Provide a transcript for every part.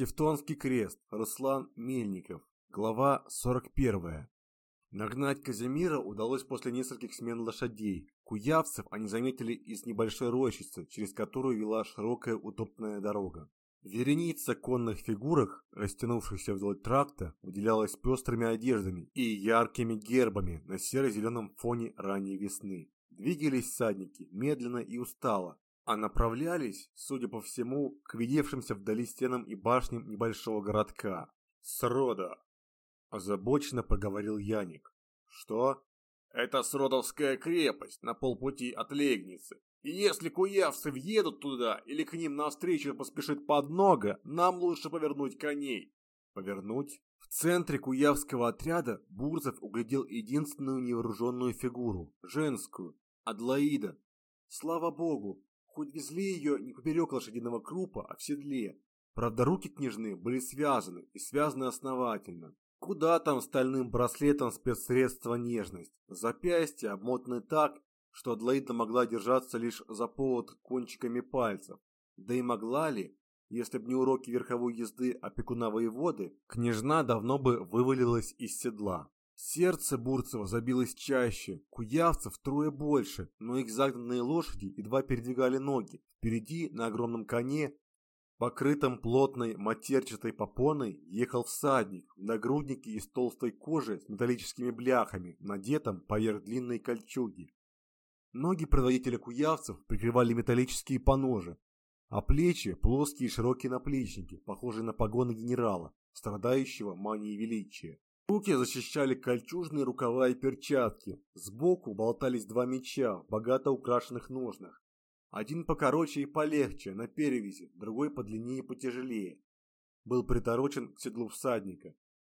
Тевтонский крест. Руслан Мельников. Глава 41. Нагнать Казимира удалось после нескольких смен лошадей. Куявцев они заметили из небольшой рощицы, через которую вела широкая утопная дорога. Вереница конных фигурок, растянувшихся вдоль тракта, выделялась пестрыми одеждами и яркими гербами на серо-зеленом фоне ранней весны. Двигались всадники медленно и устало, а направлялись, судя по всему, к видевшимся вдали стенам и башням небольшого городка. «Срода!» – озабоченно проговорил Яник. «Что?» «Это Сродовская крепость на полпути от Легницы. И если куявцы въедут туда или к ним навстречу поспешит поднога, нам лучше повернуть коней». «Повернуть?» В центре куявского отряда Бурзов углядел единственную невооруженную фигуру – женскую, Адлаида. Слава богу, Хоть везли ее не поперек лошадиного крупа, а в седле. Правда, руки княжны были связаны, и связаны основательно. Куда там стальным браслетом спецсредства нежность? Запястья обмотаны так, что Адлоида могла держаться лишь за повод кончиками пальцев. Да и могла ли, если б не уроки верховой езды опекуна воеводы, княжна давно бы вывалилась из седла. Сердце Бурцева забилось чаще, куявцев трое больше, но их загнанные лошади едва передвигали ноги. Впереди, на огромном коне, покрытом плотной матерчатой попоной, ехал всадник в нагруднике из толстой кожи с металлическими бляхами, надетом поверх длинной кольчуги. Ноги предводителя куявцев прикрывали металлические поножи, а плечи – плоские широкие наплечники, похожие на погоны генерала, страдающего манией величия. Руки защищали кольчужные рукава и перчатки. Сбоку болтались два меча в богато украшенных ножнах. Один покороче и полегче, на перевязи, другой подлиннее и потяжелее. Был приторочен к седлу всадника.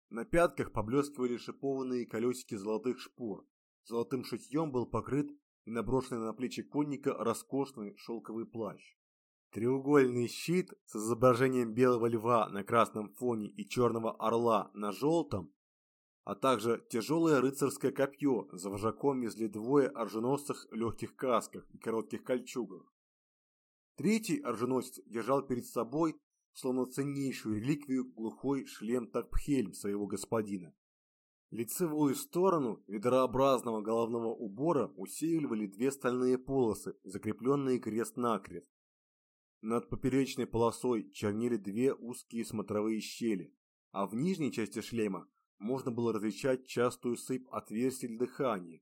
На пятках поблескивали шипованные колесики золотых шпор. Золотым шитьем был покрыт и наброшенный на плечи конника роскошный шелковый плащ. Треугольный щит с изображением белого льва на красном фоне и черного орла на желтом а также тяжелое рыцарское копье, за вожаком везли двое оруженосцев в легких касках и коротких кольчугах. Третий оруженосец держал перед собой, словно ценнейшую реликвию, глухой шлем Такпхельм своего господина. Лицевую сторону ведрообразного головного убора усеивали две стальные полосы, закрепленные крест-накрест. Над поперечной полосой чернели две узкие смотровые щели, а в нижней части шлема можно было различать частую сыпь отверстий для дыхания.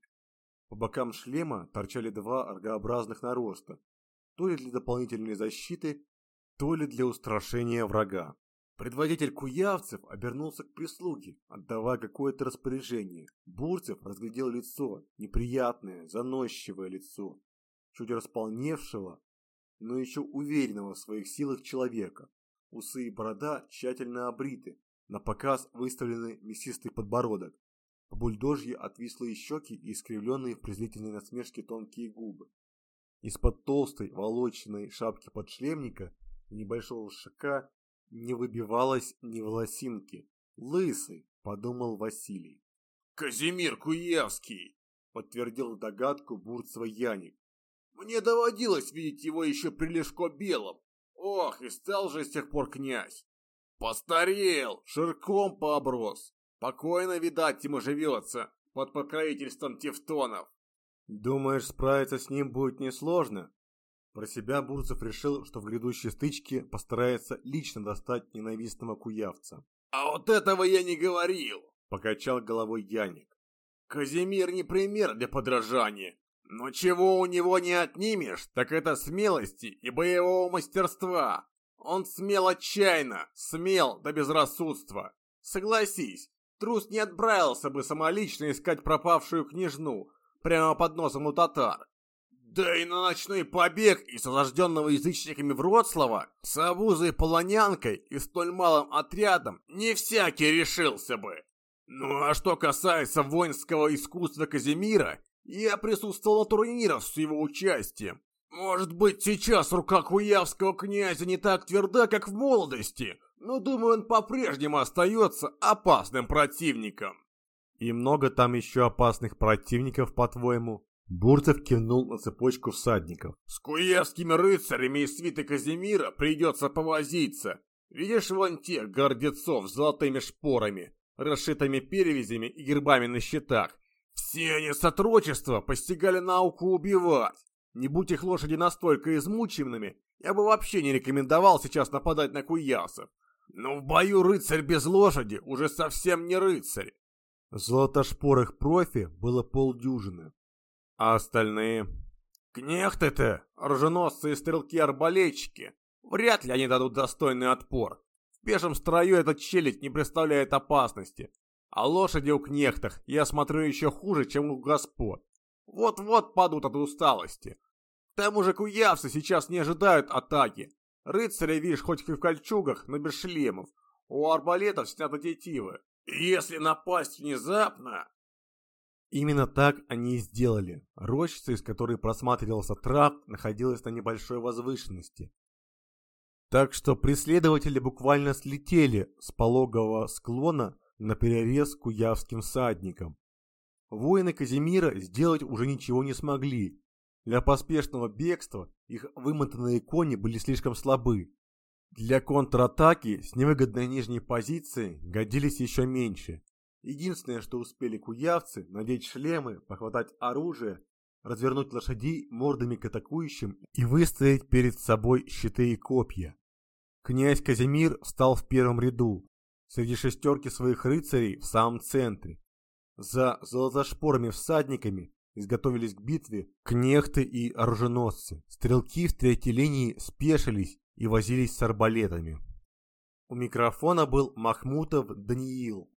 По бокам шлема торчали два аргообразных нароста, то ли для дополнительной защиты, то ли для устрашения врага. Предводитель куявцев обернулся к прислуге, отдавая какое-то распоряжение. Бурцев разглядел лицо, неприятное, заносчивое лицо, чуть располневшего, но еще уверенного в своих силах человека. Усы и борода тщательно обриты, на показ выставленный мясистый подбородок, по бульдожье отвислые щеки и искривленные в презрительной насмешке тонкие губы. Из-под толстой волоченной шапки подшлемника и небольшого шака не выбивалось ни волосинки. «Лысый», — подумал Василий. «Казимир Куевский!» — подтвердил догадку Бурцева Яник. «Мне доводилось видеть его еще при Лешко Белом. Ох, и стал же с тех пор князь! Постарел, ширком пооброс. Покойно, видать, ему живется под покровительством тевтонов. Думаешь, справиться с ним будет несложно? Про себя Бурцев решил, что в грядущей стычке постарается лично достать ненавистного куявца. «А вот этого я не говорил!» – покачал головой Яник. «Казимир не пример для подражания. Но чего у него не отнимешь, так это смелости и боевого мастерства. Он смел отчаянно, смел до безрассудства. Согласись, трус не отправился бы самолично искать пропавшую княжну прямо под носом у татар. Да и на ночной побег из осажденного язычниками Вроцлава с обузой полонянкой и столь малым отрядом не всякий решился бы. Ну а что касается воинского искусства Казимира, я присутствовал на турнирах с его участием может быть, сейчас рука куявского князя не так тверда, как в молодости, но думаю, он по-прежнему остается опасным противником. И много там еще опасных противников, по-твоему? Бурцев кивнул на цепочку всадников. С куевскими рыцарями и свитой Казимира придется повозиться. Видишь вон тех гордецов с золотыми шпорами, расшитыми перевязями и гербами на щитах? Все они с отрочества постигали науку убивать. Не будь их лошади настолько измученными, я бы вообще не рекомендовал сейчас нападать на куясов. Но в бою рыцарь без лошади уже совсем не рыцарь. Золотошпорых профи было полдюжины. А остальные? Кнехты-то, оруженосцы и стрелки-арбалетчики. Вряд ли они дадут достойный отпор. В пешем строю этот челядь не представляет опасности. А лошади у кнехтах, я смотрю, еще хуже, чем у господ. Вот-вот падут от усталости. К тому же куявцы сейчас не ожидают атаки. Рыцари, видишь, хоть и в кольчугах, но без шлемов. У арбалетов сняты тетивы. Если напасть внезапно... Именно так они и сделали. Рощица, из которой просматривался тракт, находилась на небольшой возвышенности. Так что преследователи буквально слетели с пологового склона на перерез куявским всадникам. Воины Казимира сделать уже ничего не смогли. Для поспешного бегства их вымотанные кони были слишком слабы. Для контратаки с невыгодной нижней позиции годились еще меньше. Единственное, что успели куявцы, надеть шлемы, похватать оружие, развернуть лошадей мордами к атакующим и выставить перед собой щиты и копья. Князь Казимир встал в первом ряду, среди шестерки своих рыцарей в самом центре. За золотошпорыми всадниками изготовились к битве кнехты и оруженосцы. Стрелки в третьей линии спешились и возились с арбалетами. У микрофона был Махмутов Даниил.